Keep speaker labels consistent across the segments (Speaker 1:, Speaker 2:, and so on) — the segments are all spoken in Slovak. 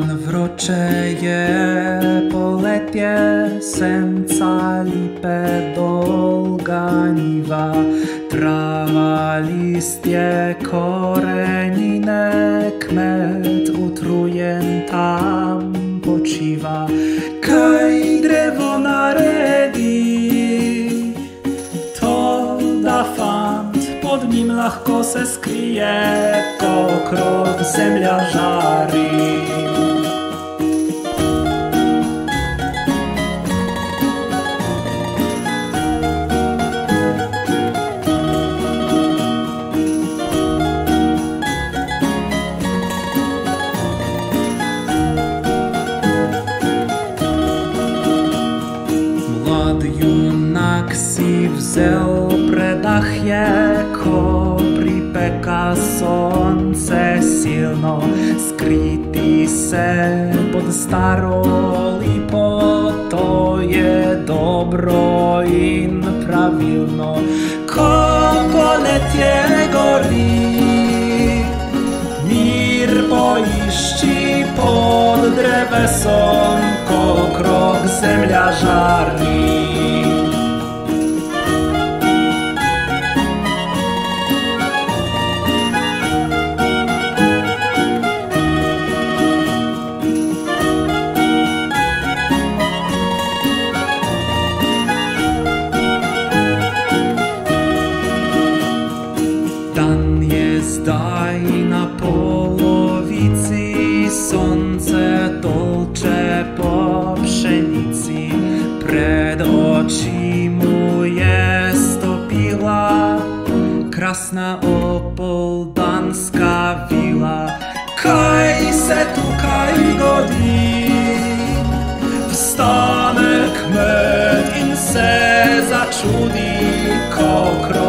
Speaker 1: Pan je poletje, senca lipe dolganiva, trava listje korenine, kmet utrujen tam počiva, kaj drevo легко се скріє, то земля жари, жарить. Sel predach предах ko čeká slnce silno, skrytý se pod starou lipou, to je dobro in pravilno. Kako letje gori, mir poišči pod drevesom, ko krok zemlja žarni. Zdaj na polovici sonce tolče po pšenici, pred očima je stopila krasna opoldanska vila. Kaj se tukaj godi? Vstane kmet in se začudi, kako.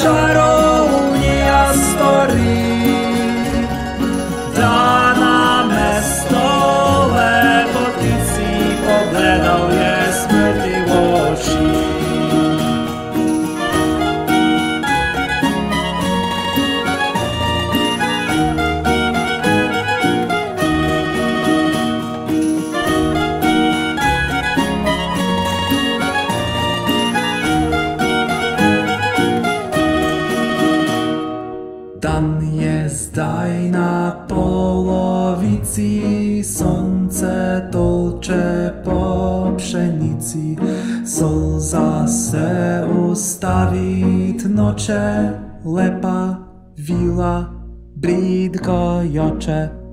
Speaker 1: jarri Tam je zdaj na polovici, slnce tolče po pšenici, sol zase ustavit noče, lepa vila, brídko joče.